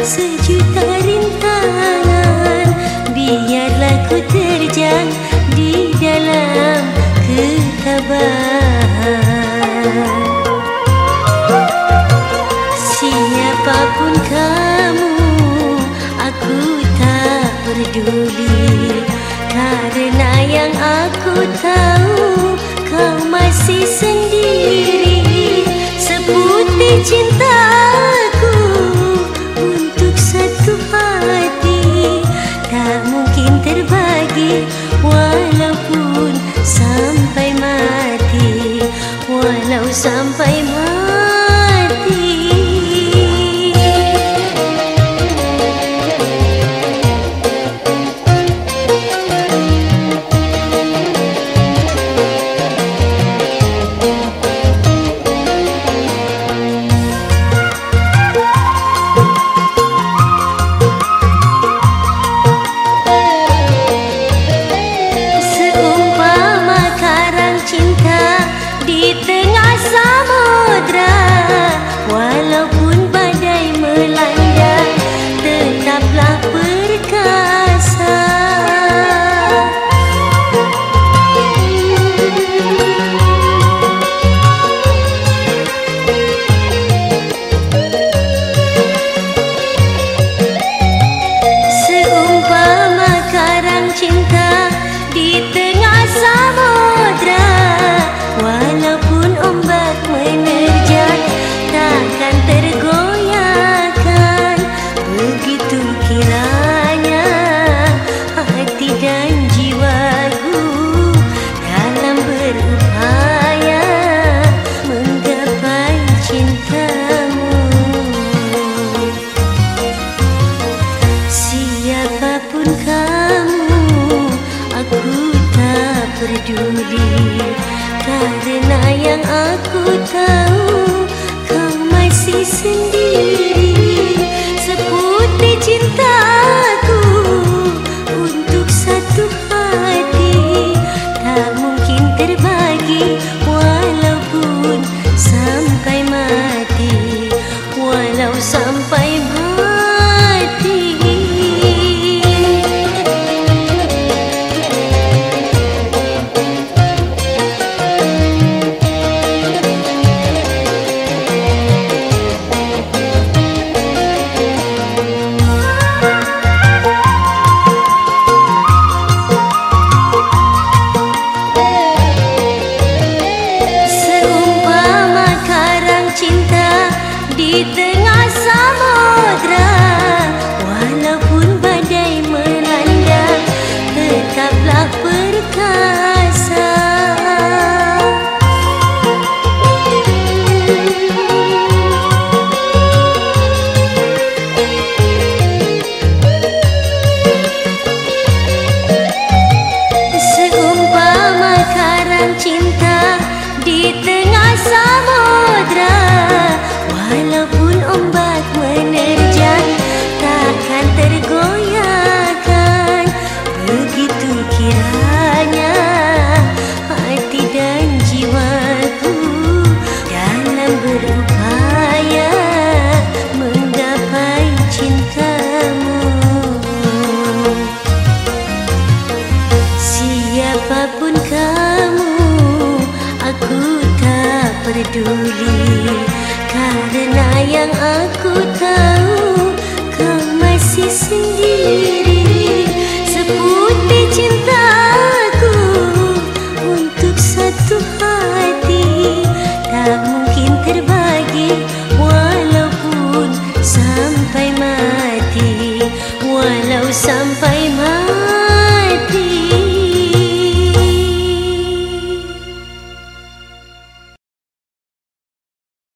Sejuta rintangan Biarlah ku terjang Di dalam ketabah Walaupun sampai mati Walau sampai mati aku tahu Kau masih sendiri. Seputih cintaku Untuk satu hati. Tak mungkin terbagi Walaupun sampai mati. Walau sampai di tengah samudra peduli Karena yang aku tahu Kau masih sendiri. Seperti cintaku Untuk satu hati. Tak mungkin terbagi Walaupun sampai mati. Walau sampai mati.